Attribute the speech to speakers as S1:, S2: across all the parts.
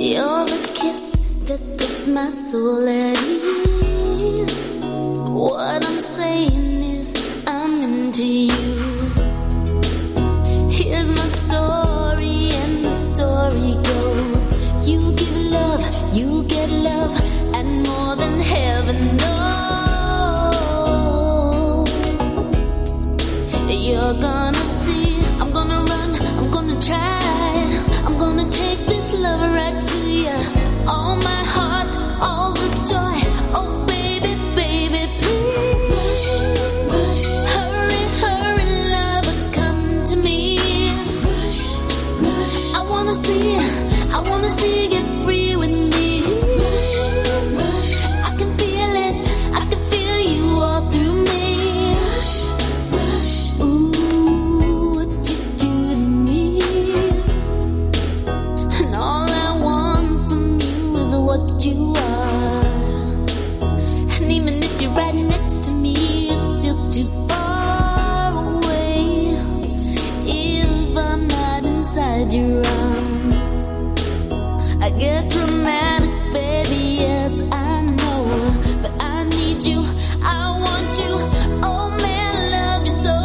S1: You're the kiss that puts my soul at ease. What I'm saying is, I'm into you. Here's my story, and the story goes You give love, you get love, and more than heaven knows. You're gonna I get baby. Yes, I know, but I need you. I want you. Oh love you so.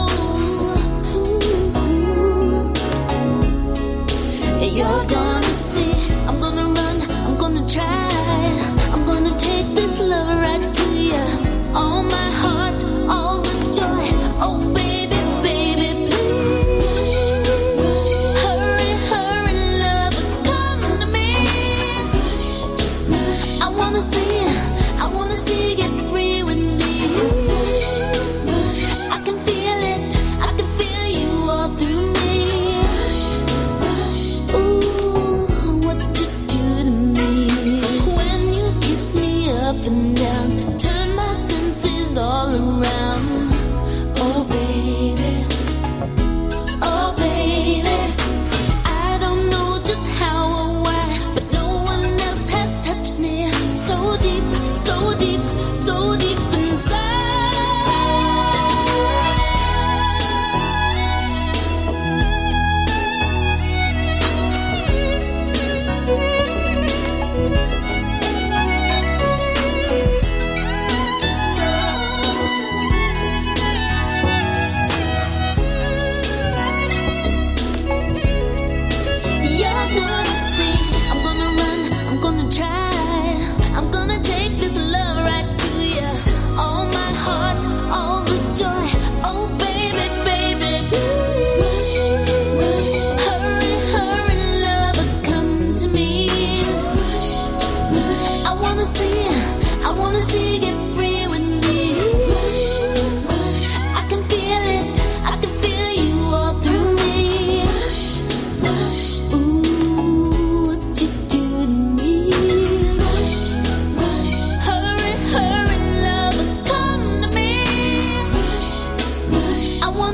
S1: You're gonna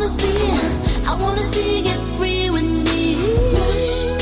S1: wanna see, I wanna see you get free with me. Push.